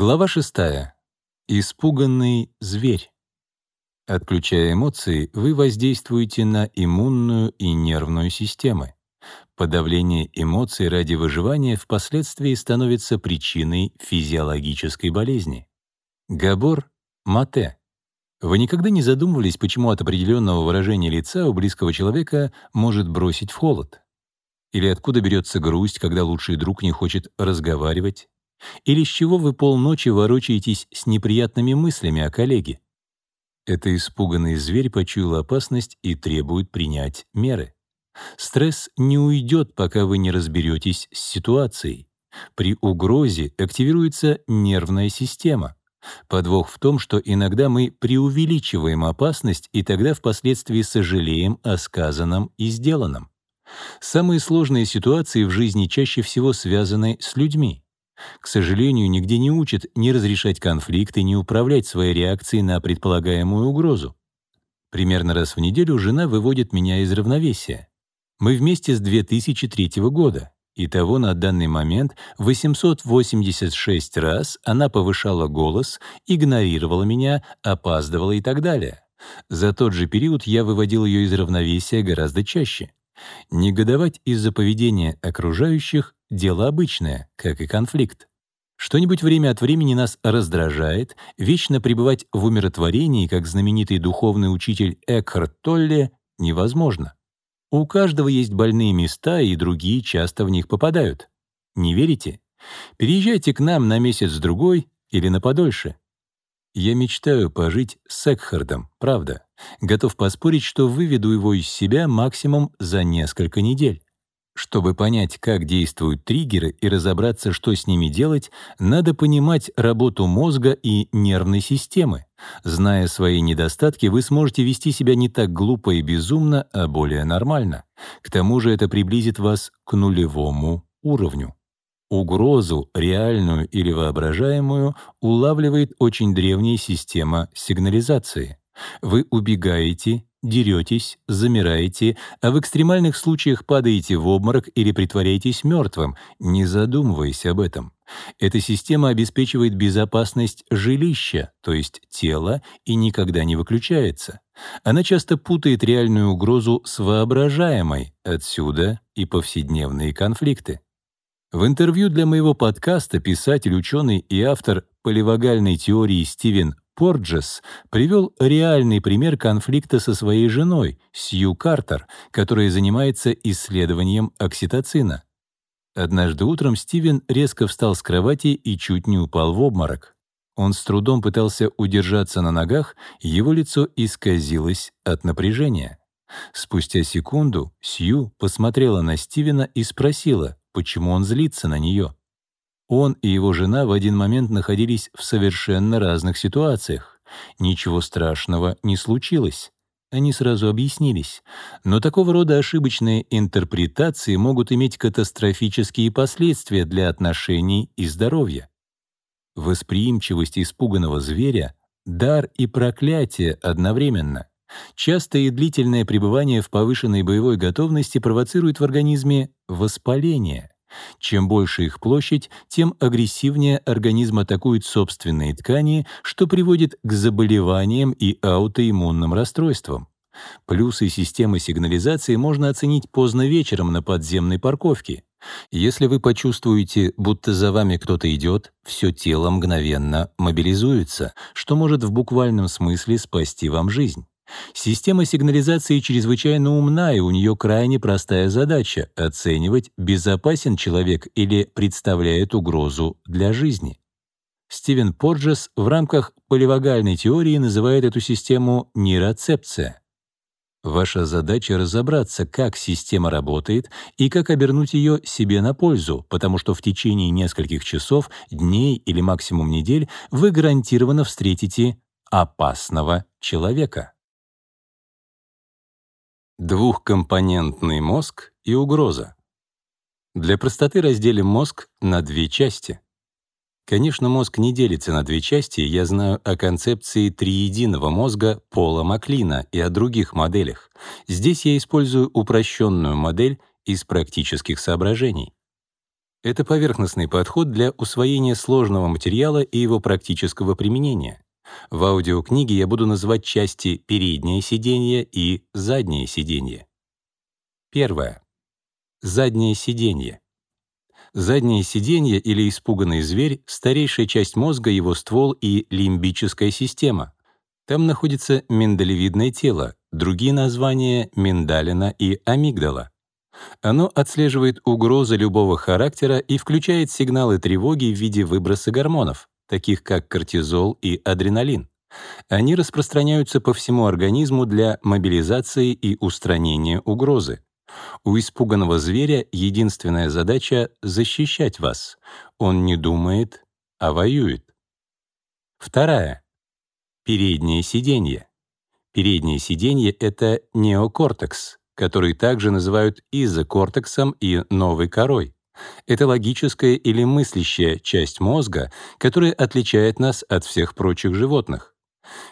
Глава 6. Испуганный зверь. Отключая эмоции, вы воздействуете на иммунную и нервную системы. Подавление эмоций ради выживания впоследствии становится причиной физиологической болезни. Габор Мате. Вы никогда не задумывались, почему от определенного выражения лица у близкого человека может бросить в холод? Или откуда берется грусть, когда лучший друг не хочет разговаривать? Или с чего вы полночи ворочаетесь с неприятными мыслями о коллеге? Это испуганный зверь почуял опасность и требует принять меры. Стресс не уйдет, пока вы не разберетесь с ситуацией. При угрозе активируется нервная система. Подвох в том, что иногда мы преувеличиваем опасность и тогда впоследствии сожалеем о сказанном и сделанном. Самые сложные ситуации в жизни чаще всего связаны с людьми. К сожалению, нигде не учат не разрешать конфликты, не управлять своей реакцией на предполагаемую угрозу. Примерно раз в неделю жена выводит меня из равновесия. Мы вместе с 2003 года. Итого на данный момент 886 раз она повышала голос, игнорировала меня, опаздывала и так далее. За тот же период я выводил ее из равновесия гораздо чаще. Негодовать из-за поведения окружающих — дело обычное, как и конфликт. Что-нибудь время от времени нас раздражает, вечно пребывать в умиротворении, как знаменитый духовный учитель Экхарт Толле, невозможно. У каждого есть больные места, и другие часто в них попадают. Не верите? Переезжайте к нам на месяц-другой или на подольше. Я мечтаю пожить с Экхардом, правда. Готов поспорить, что выведу его из себя максимум за несколько недель. Чтобы понять, как действуют триггеры и разобраться, что с ними делать, надо понимать работу мозга и нервной системы. Зная свои недостатки, вы сможете вести себя не так глупо и безумно, а более нормально. К тому же это приблизит вас к нулевому уровню. Угрозу, реальную или воображаемую, улавливает очень древняя система сигнализации. Вы убегаете, деретесь, замираете, а в экстремальных случаях падаете в обморок или притворяетесь мертвым, не задумываясь об этом. Эта система обеспечивает безопасность жилища, то есть тела, и никогда не выключается. Она часто путает реальную угрозу с воображаемой, отсюда и повседневные конфликты. В интервью для моего подкаста писатель, ученый и автор поливагальной теории Стивен Порджес привел реальный пример конфликта со своей женой, Сью Картер, которая занимается исследованием окситоцина. Однажды утром Стивен резко встал с кровати и чуть не упал в обморок. Он с трудом пытался удержаться на ногах, его лицо исказилось от напряжения. Спустя секунду Сью посмотрела на Стивена и спросила, почему он злится на нее. Он и его жена в один момент находились в совершенно разных ситуациях. Ничего страшного не случилось. Они сразу объяснились. Но такого рода ошибочные интерпретации могут иметь катастрофические последствия для отношений и здоровья. Восприимчивость испуганного зверя — дар и проклятие одновременно. Частое и длительное пребывание в повышенной боевой готовности провоцирует в организме воспаление — чем больше их площадь, тем агрессивнее организм атакует собственные ткани, что приводит к заболеваниям и аутоиммунным расстройствам. Плюсы системы сигнализации можно оценить поздно вечером на подземной парковке. Если вы почувствуете, будто за вами кто-то идет, все тело мгновенно мобилизуется, что может в буквальном смысле спасти вам жизнь. Система сигнализации чрезвычайно умна, и у нее крайне простая задача — оценивать, безопасен человек или представляет угрозу для жизни. Стивен Порджес в рамках поливагальной теории называет эту систему нейроцепция. Ваша задача — разобраться, как система работает и как обернуть ее себе на пользу, потому что в течение нескольких часов, дней или максимум недель вы гарантированно встретите опасного человека. Двухкомпонентный мозг и угроза. Для простоты разделим мозг на две части. Конечно, мозг не делится на две части, я знаю о концепции триединого мозга Пола Маклина и о других моделях. Здесь я использую упрощенную модель из практических соображений. Это поверхностный подход для усвоения сложного материала и его практического применения. В аудиокниге я буду называть части переднее сиденье и заднее сиденье. Первое. Заднее сиденье. Заднее сиденье или испуганный зверь — старейшая часть мозга, его ствол и лимбическая система. Там находится миндалевидное тело, другие названия — миндалина и амигдала. Оно отслеживает угрозы любого характера и включает сигналы тревоги в виде выброса гормонов, таких как кортизол и адреналин. Они распространяются по всему организму для мобилизации и устранения угрозы. У испуганного зверя единственная задача — защищать вас. Он не думает, а воюет. Вторая. Переднее сиденье. Переднее сиденье — это неокортекс, который также называют изокортексом и новой корой. Это логическая или мыслящая часть мозга, которая отличает нас от всех прочих животных.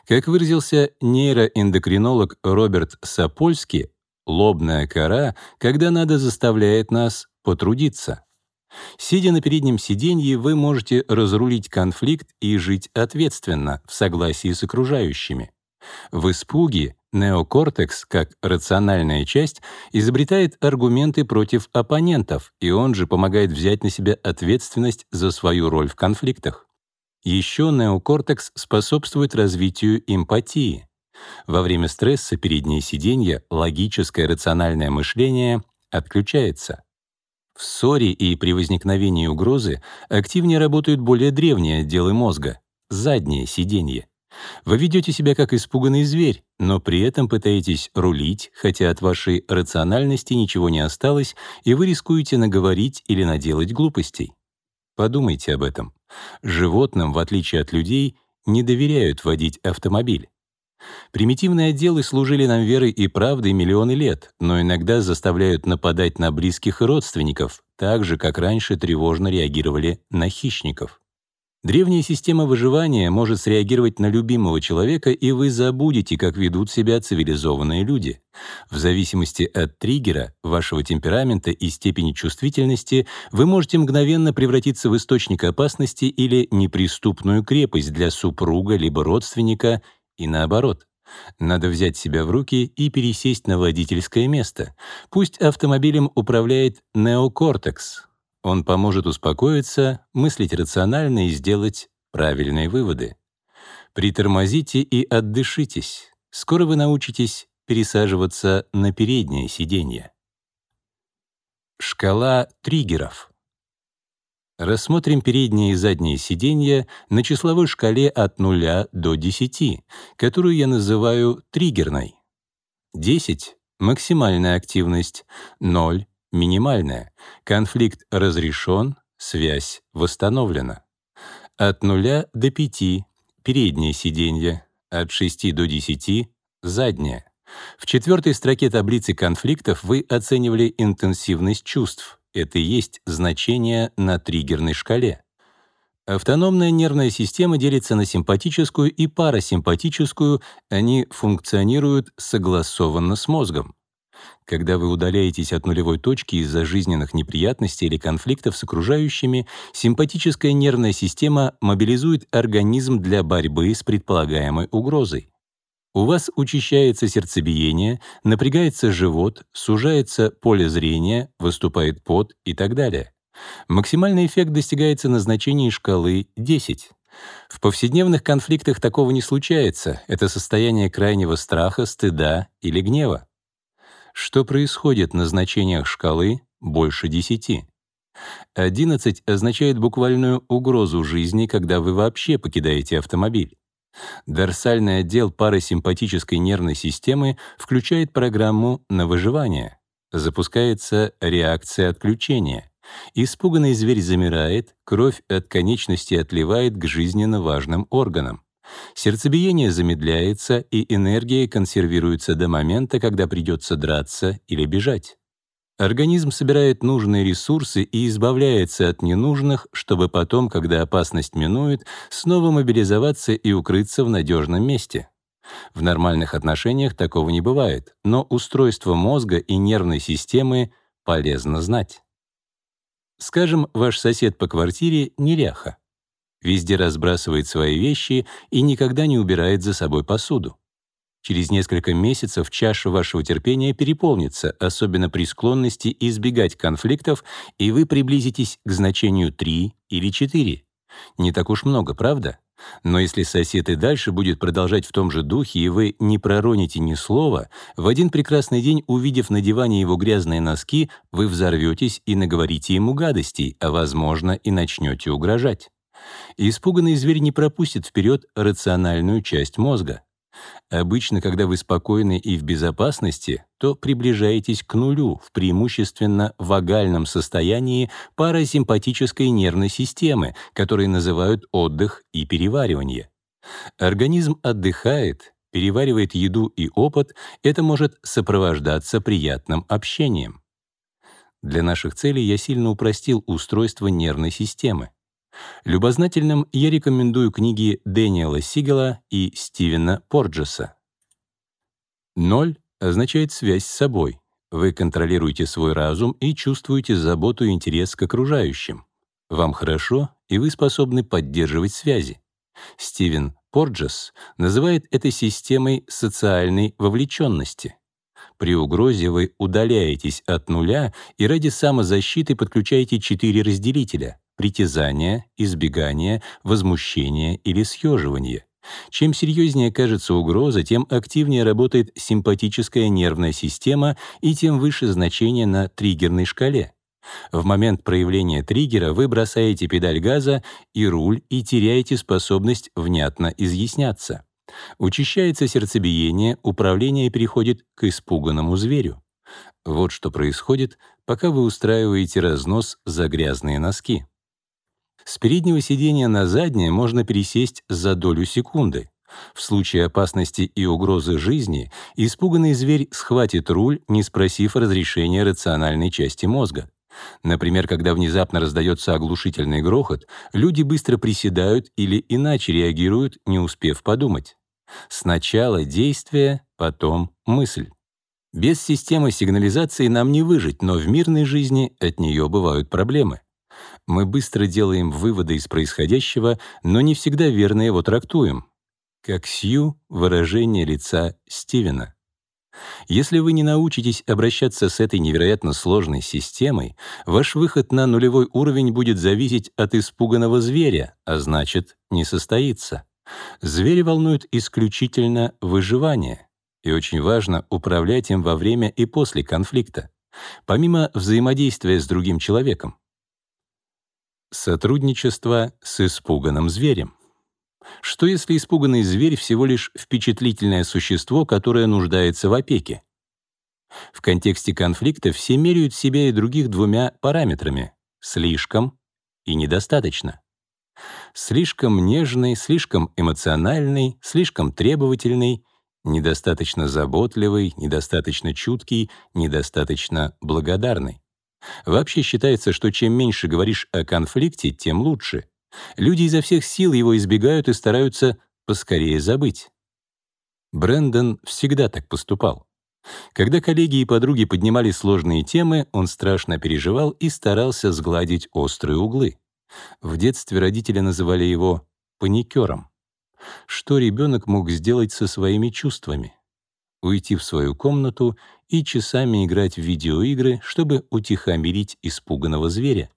Как выразился нейроэндокринолог Роберт Сапольский, лобная кора, когда надо, заставляет нас потрудиться. Сидя на переднем сиденье, вы можете разрулить конфликт и жить ответственно, в согласии с окружающими. В испуге неокортекс, как рациональная часть, изобретает аргументы против оппонентов, и он же помогает взять на себя ответственность за свою роль в конфликтах. Еще неокортекс способствует развитию эмпатии. Во время стресса переднее сиденье, логическое рациональное мышление отключается. В ссоре и при возникновении угрозы активнее работают более древние отделы мозга — заднее сиденье. Вы ведете себя как испуганный зверь, но при этом пытаетесь рулить, хотя от вашей рациональности ничего не осталось, и вы рискуете наговорить или наделать глупостей. Подумайте об этом. Животным, в отличие от людей, не доверяют водить автомобиль. Примитивные отделы служили нам верой и правдой миллионы лет, но иногда заставляют нападать на близких и родственников, так же, как раньше тревожно реагировали на хищников. Древняя система выживания может среагировать на любимого человека, и вы забудете, как ведут себя цивилизованные люди. В зависимости от триггера, вашего темперамента и степени чувствительности, вы можете мгновенно превратиться в источник опасности или неприступную крепость для супруга либо родственника, и наоборот. Надо взять себя в руки и пересесть на водительское место. Пусть автомобилем управляет неокортекс, он поможет успокоиться, мыслить рационально и сделать правильные выводы. Притормозите и отдышитесь. Скоро вы научитесь пересаживаться на переднее сиденье. Шкала триггеров. Рассмотрим переднее и заднее сиденье на числовой шкале от 0 до 10, которую я называю триггерной. 10 — максимальная активность, 0 минимальная. Конфликт разрешен, связь восстановлена. От 0 до 5 — переднее сиденье, от 6 до 10 — заднее. В четвертой строке таблицы конфликтов вы оценивали интенсивность чувств. Это и есть значение на триггерной шкале. Автономная нервная система делится на симпатическую и парасимпатическую, они функционируют согласованно с мозгом. Когда вы удаляетесь от нулевой точки из-за жизненных неприятностей или конфликтов с окружающими, симпатическая нервная система мобилизует организм для борьбы с предполагаемой угрозой. У вас учащается сердцебиение, напрягается живот, сужается поле зрения, выступает пот и так далее. Максимальный эффект достигается на значении шкалы 10. В повседневных конфликтах такого не случается. Это состояние крайнего страха, стыда или гнева. Что происходит на значениях шкалы больше 10? 11 означает буквальную угрозу жизни, когда вы вообще покидаете автомобиль. Дорсальный отдел парасимпатической нервной системы включает программу на выживание. Запускается реакция отключения. Испуганный зверь замирает, кровь от конечности отливает к жизненно важным органам. Сердцебиение замедляется, и энергия консервируется до момента, когда придется драться или бежать. Организм собирает нужные ресурсы и избавляется от ненужных, чтобы потом, когда опасность минует, снова мобилизоваться и укрыться в надежном месте. В нормальных отношениях такого не бывает, но устройство мозга и нервной системы полезно знать. Скажем, ваш сосед по квартире неряха. Везде разбрасывает свои вещи и никогда не убирает за собой посуду. Через несколько месяцев чаша вашего терпения переполнится, особенно при склонности избегать конфликтов, и вы приблизитесь к значению 3 или 4. Не так уж много, правда? Но если сосед и дальше будет продолжать в том же духе, и вы не пророните ни слова, в один прекрасный день, увидев на диване его грязные носки, вы взорветесь и наговорите ему гадостей, а, возможно, и начнете угрожать. Испуганный зверь не пропустит вперед рациональную часть мозга. Обычно, когда вы спокойны и в безопасности, то приближаетесь к нулю в преимущественно вагальном состоянии парасимпатической нервной системы, который называют отдых и переваривание. Организм отдыхает, переваривает еду и опыт, это может сопровождаться приятным общением. Для наших целей я сильно упростил устройство нервной системы. Любознательным я рекомендую книги Дэниела Сигела и Стивена Порджеса. Ноль означает связь с собой. Вы контролируете свой разум и чувствуете заботу и интерес к окружающим. Вам хорошо, и вы способны поддерживать связи. Стивен Порджес называет это системой социальной вовлеченности. При угрозе вы удаляетесь от нуля и ради самозащиты подключаете четыре разделителя притязание, избегание, возмущение или съеживание. Чем серьезнее кажется угроза, тем активнее работает симпатическая нервная система и тем выше значение на триггерной шкале. В момент проявления триггера вы бросаете педаль газа и руль и теряете способность внятно изъясняться. Учащается сердцебиение, управление переходит к испуганному зверю. Вот что происходит, пока вы устраиваете разнос за грязные носки. С переднего сиденья на заднее можно пересесть за долю секунды. В случае опасности и угрозы жизни испуганный зверь схватит руль, не спросив разрешения рациональной части мозга. Например, когда внезапно раздается оглушительный грохот, люди быстро приседают или иначе реагируют, не успев подумать. Сначала действие, потом мысль. Без системы сигнализации нам не выжить, но в мирной жизни от нее бывают проблемы. Мы быстро делаем выводы из происходящего, но не всегда верно его трактуем. Как Сью — выражение лица Стивена. Если вы не научитесь обращаться с этой невероятно сложной системой, ваш выход на нулевой уровень будет зависеть от испуганного зверя, а значит, не состоится. Звери волнуют исключительно выживание, и очень важно управлять им во время и после конфликта, помимо взаимодействия с другим человеком. Сотрудничество с испуганным зверем. Что если испуганный зверь всего лишь впечатлительное существо, которое нуждается в опеке? В контексте конфликта все меряют себя и других двумя параметрами — слишком и недостаточно. Слишком нежный, слишком эмоциональный, слишком требовательный, недостаточно заботливый, недостаточно чуткий, недостаточно благодарный. Вообще считается, что чем меньше говоришь о конфликте, тем лучше. Люди изо всех сил его избегают и стараются поскорее забыть. Брэндон всегда так поступал. Когда коллеги и подруги поднимали сложные темы, он страшно переживал и старался сгладить острые углы. В детстве родители называли его паникером. Что ребенок мог сделать со своими чувствами? Уйти в свою комнату и часами играть в видеоигры, чтобы утихомирить испуганного зверя.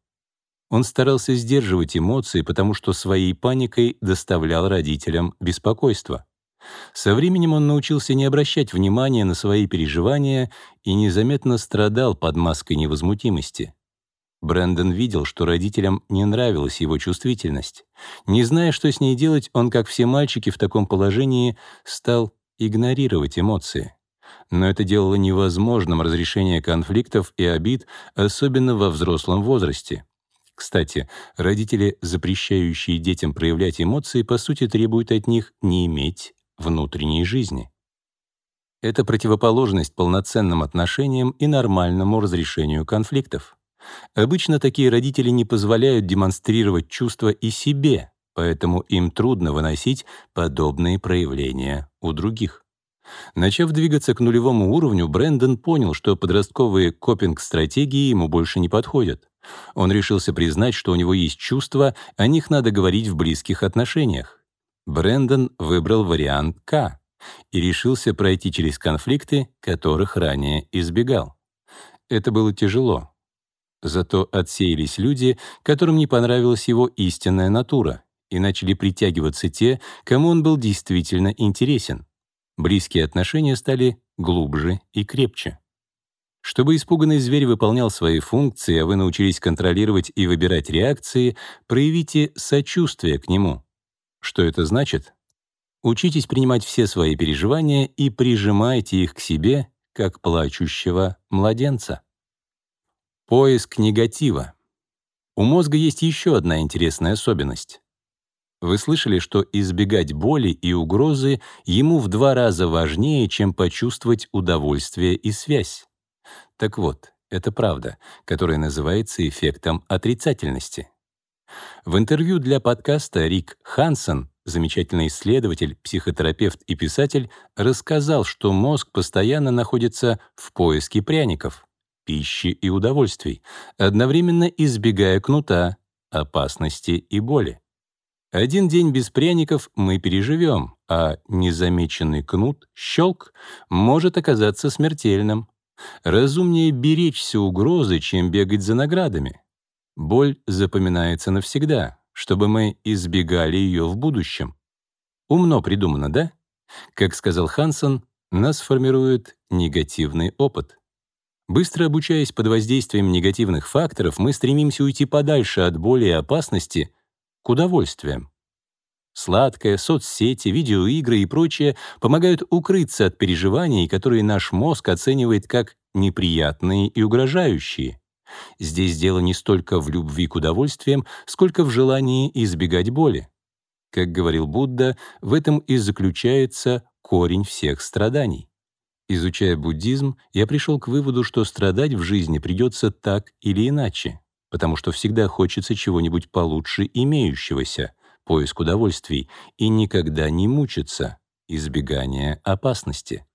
Он старался сдерживать эмоции, потому что своей паникой доставлял родителям беспокойство. Со временем он научился не обращать внимания на свои переживания и незаметно страдал под маской невозмутимости. Брэндон видел, что родителям не нравилась его чувствительность. Не зная, что с ней делать, он, как все мальчики в таком положении, стал игнорировать эмоции но это делало невозможным разрешение конфликтов и обид, особенно во взрослом возрасте. Кстати, родители, запрещающие детям проявлять эмоции, по сути требуют от них не иметь внутренней жизни. Это противоположность полноценным отношениям и нормальному разрешению конфликтов. Обычно такие родители не позволяют демонстрировать чувства и себе, поэтому им трудно выносить подобные проявления у других. Начав двигаться к нулевому уровню, Брэндон понял, что подростковые копинг-стратегии ему больше не подходят. Он решился признать, что у него есть чувства, о них надо говорить в близких отношениях. Брэндон выбрал вариант К и решился пройти через конфликты, которых ранее избегал. Это было тяжело. Зато отсеялись люди, которым не понравилась его истинная натура, и начали притягиваться те, кому он был действительно интересен. Близкие отношения стали глубже и крепче. Чтобы испуганный зверь выполнял свои функции, а вы научились контролировать и выбирать реакции, проявите сочувствие к нему. Что это значит? Учитесь принимать все свои переживания и прижимайте их к себе, как плачущего младенца. Поиск негатива. У мозга есть еще одна интересная особенность. Вы слышали, что избегать боли и угрозы ему в два раза важнее, чем почувствовать удовольствие и связь. Так вот, это правда, которая называется эффектом отрицательности. В интервью для подкаста Рик Хансен, замечательный исследователь, психотерапевт и писатель, рассказал, что мозг постоянно находится в поиске пряников, пищи и удовольствий, одновременно избегая кнута, опасности и боли. Один день без пряников мы переживем, а незамеченный кнут, щелк, может оказаться смертельным. Разумнее беречься угрозы, чем бегать за наградами. Боль запоминается навсегда, чтобы мы избегали ее в будущем. Умно придумано, да? Как сказал Хансон, нас формирует негативный опыт. Быстро обучаясь под воздействием негативных факторов, мы стремимся уйти подальше от боли и опасности к удовольствиям. Сладкое, соцсети, видеоигры и прочее помогают укрыться от переживаний, которые наш мозг оценивает как неприятные и угрожающие. Здесь дело не столько в любви к удовольствиям, сколько в желании избегать боли. Как говорил Будда, в этом и заключается корень всех страданий. Изучая буддизм, я пришел к выводу, что страдать в жизни придется так или иначе, потому что всегда хочется чего-нибудь получше имеющегося, поиск удовольствий, и никогда не мучиться, избегание опасности.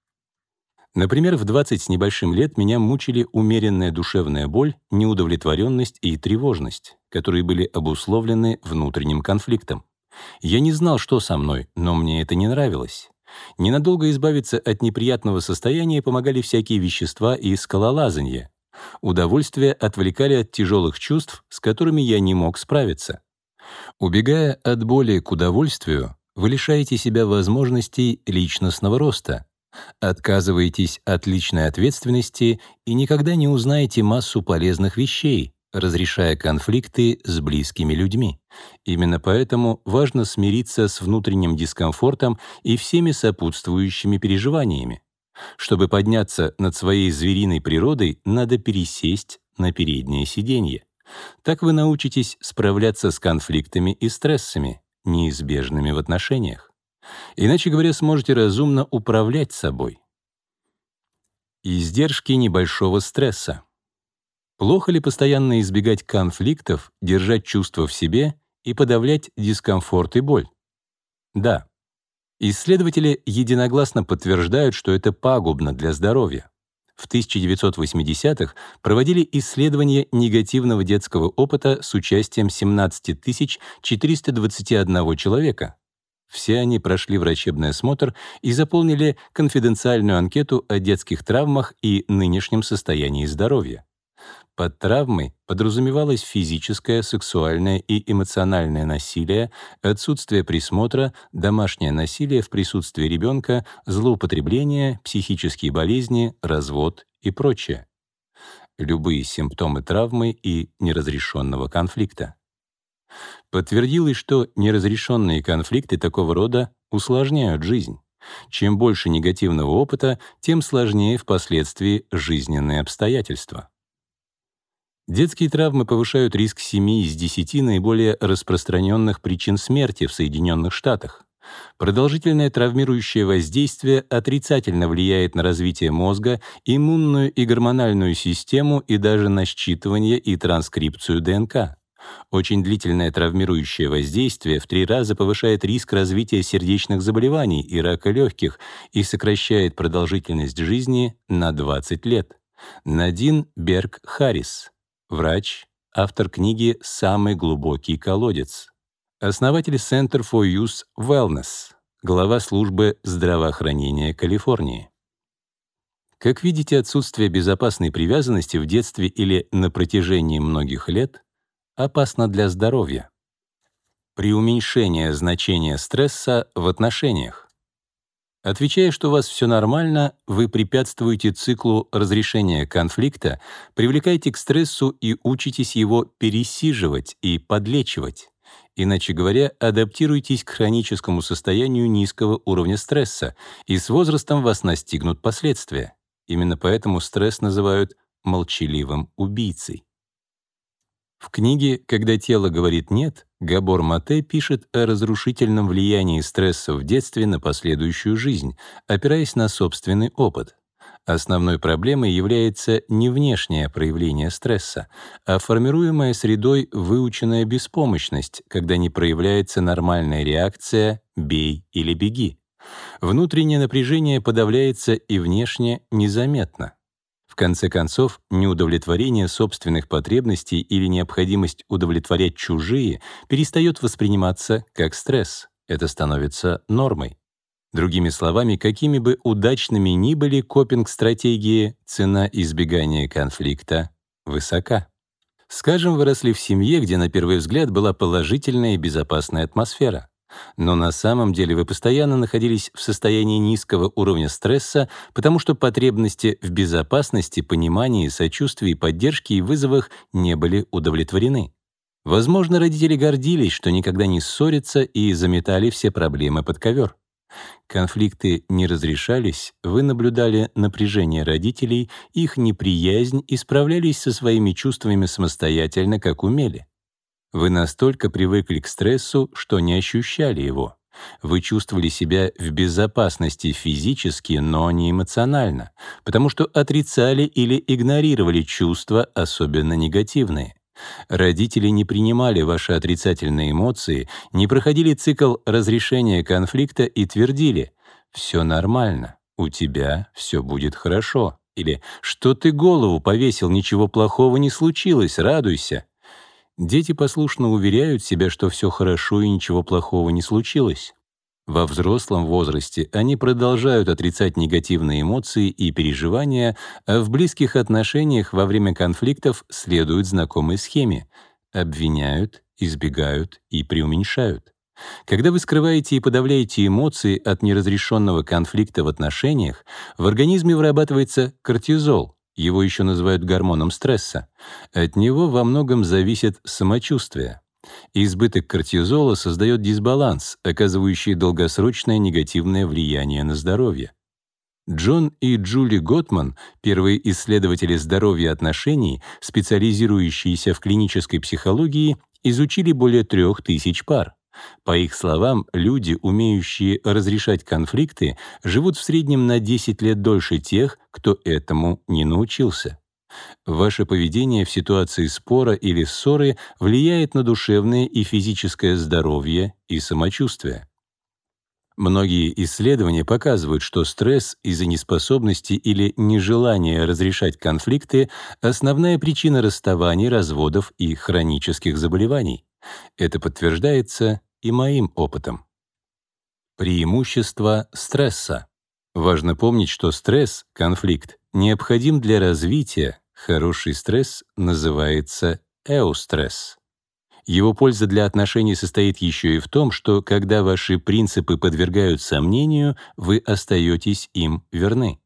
Например, в 20 с небольшим лет меня мучили умеренная душевная боль, неудовлетворенность и тревожность, которые были обусловлены внутренним конфликтом. Я не знал, что со мной, но мне это не нравилось. Ненадолго избавиться от неприятного состояния помогали всякие вещества и скалолазанье. Удовольствия отвлекали от тяжелых чувств, с которыми я не мог справиться. Убегая от боли к удовольствию, вы лишаете себя возможностей личностного роста, отказываетесь от личной ответственности и никогда не узнаете массу полезных вещей, разрешая конфликты с близкими людьми. Именно поэтому важно смириться с внутренним дискомфортом и всеми сопутствующими переживаниями. Чтобы подняться над своей звериной природой, надо пересесть на переднее сиденье. Так вы научитесь справляться с конфликтами и стрессами, неизбежными в отношениях. Иначе говоря, сможете разумно управлять собой. Издержки небольшого стресса. Плохо ли постоянно избегать конфликтов, держать чувства в себе и подавлять дискомфорт и боль? Да. Исследователи единогласно подтверждают, что это пагубно для здоровья. В 1980-х проводили исследование негативного детского опыта с участием 17 421 человека. Все они прошли врачебный осмотр и заполнили конфиденциальную анкету о детских травмах и нынешнем состоянии здоровья. Под травмой подразумевалось физическое, сексуальное и эмоциональное насилие, отсутствие присмотра, домашнее насилие в присутствии ребенка, злоупотребление, психические болезни, развод и прочее. Любые симптомы травмы и неразрешенного конфликта. Подтвердилось, что неразрешенные конфликты такого рода усложняют жизнь. Чем больше негативного опыта, тем сложнее впоследствии жизненные обстоятельства. Детские травмы повышают риск 7 из 10 наиболее распространенных причин смерти в Соединенных Штатах. Продолжительное травмирующее воздействие отрицательно влияет на развитие мозга, иммунную и гормональную систему и даже на считывание и транскрипцию ДНК. Очень длительное травмирующее воздействие в три раза повышает риск развития сердечных заболеваний и рака легких и сокращает продолжительность жизни на 20 лет. Надин Берг Харрис врач, автор книги «Самый глубокий колодец», основатель Center for Youth Wellness, глава службы здравоохранения Калифорнии. Как видите, отсутствие безопасной привязанности в детстве или на протяжении многих лет опасно для здоровья. Преуменьшение значения стресса в отношениях. Отвечая, что у вас все нормально, вы препятствуете циклу разрешения конфликта, привлекаете к стрессу и учитесь его пересиживать и подлечивать. Иначе говоря, адаптируйтесь к хроническому состоянию низкого уровня стресса, и с возрастом вас настигнут последствия. Именно поэтому стресс называют молчаливым убийцей. В книге «Когда тело говорит «нет» Габор Мате пишет о разрушительном влиянии стресса в детстве на последующую жизнь, опираясь на собственный опыт. Основной проблемой является не внешнее проявление стресса, а формируемая средой выученная беспомощность, когда не проявляется нормальная реакция «бей или беги». Внутреннее напряжение подавляется и внешне незаметно. В конце концов, неудовлетворение собственных потребностей или необходимость удовлетворять чужие перестает восприниматься как стресс. Это становится нормой. Другими словами, какими бы удачными ни были копинг-стратегии, цена избегания конфликта высока. Скажем, выросли в семье, где на первый взгляд была положительная и безопасная атмосфера. Но на самом деле вы постоянно находились в состоянии низкого уровня стресса, потому что потребности в безопасности, понимании, сочувствии, поддержке и вызовах не были удовлетворены. Возможно, родители гордились, что никогда не ссорятся и заметали все проблемы под ковер. Конфликты не разрешались, вы наблюдали напряжение родителей, их неприязнь и справлялись со своими чувствами самостоятельно, как умели. Вы настолько привыкли к стрессу, что не ощущали его. Вы чувствовали себя в безопасности физически, но не эмоционально, потому что отрицали или игнорировали чувства, особенно негативные. Родители не принимали ваши отрицательные эмоции, не проходили цикл разрешения конфликта и твердили «все нормально, у тебя все будет хорошо» или «что ты голову повесил, ничего плохого не случилось, радуйся». Дети послушно уверяют себя, что все хорошо и ничего плохого не случилось. Во взрослом возрасте они продолжают отрицать негативные эмоции и переживания, а в близких отношениях во время конфликтов следуют знакомой схеме — обвиняют, избегают и преуменьшают. Когда вы скрываете и подавляете эмоции от неразрешенного конфликта в отношениях, в организме вырабатывается кортизол, его еще называют гормоном стресса. От него во многом зависит самочувствие. Избыток кортизола создает дисбаланс, оказывающий долгосрочное негативное влияние на здоровье. Джон и Джули Готман, первые исследователи здоровья отношений, специализирующиеся в клинической психологии, изучили более трех тысяч пар. По их словам, люди, умеющие разрешать конфликты, живут в среднем на 10 лет дольше тех, кто этому не научился. Ваше поведение в ситуации спора или ссоры влияет на душевное и физическое здоровье и самочувствие. Многие исследования показывают, что стресс из-за неспособности или нежелания разрешать конфликты — основная причина расставаний, разводов и хронических заболеваний. Это подтверждается и моим опытом. Преимущество стресса. Важно помнить, что стресс, конфликт, необходим для развития. Хороший стресс называется эустресс. Его польза для отношений состоит еще и в том, что когда ваши принципы подвергают сомнению, вы остаетесь им верны.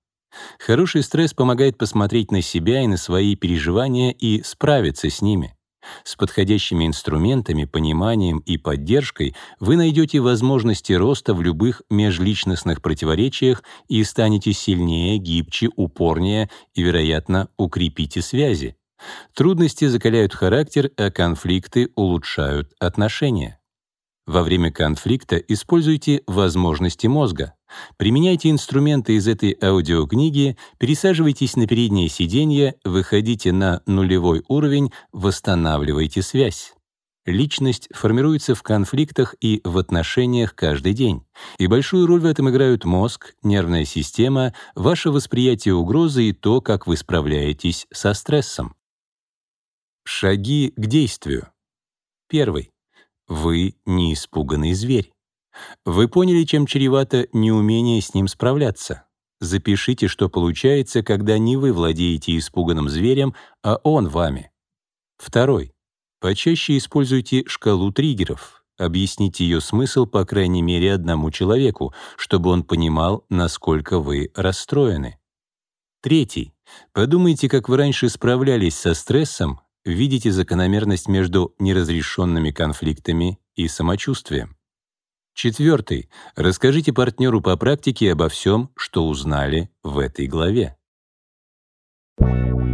Хороший стресс помогает посмотреть на себя и на свои переживания и справиться с ними. С подходящими инструментами, пониманием и поддержкой вы найдете возможности роста в любых межличностных противоречиях и станете сильнее, гибче, упорнее и, вероятно, укрепите связи. Трудности закаляют характер, а конфликты улучшают отношения. Во время конфликта используйте возможности мозга. Применяйте инструменты из этой аудиокниги, пересаживайтесь на переднее сиденье, выходите на нулевой уровень, восстанавливайте связь. Личность формируется в конфликтах и в отношениях каждый день. И большую роль в этом играют мозг, нервная система, ваше восприятие угрозы и то, как вы справляетесь со стрессом. Шаги к действию. Первый. Вы не испуганный зверь. Вы поняли, чем чревато неумение с ним справляться. Запишите, что получается, когда не вы владеете испуганным зверем, а он вами. Второй. Почаще используйте шкалу триггеров. Объясните ее смысл, по крайней мере, одному человеку, чтобы он понимал, насколько вы расстроены. Третий. Подумайте, как вы раньше справлялись со стрессом, видите закономерность между неразрешенными конфликтами и самочувствием. Четвертый. Расскажите партнеру по практике обо всем, что узнали в этой главе. Thank you.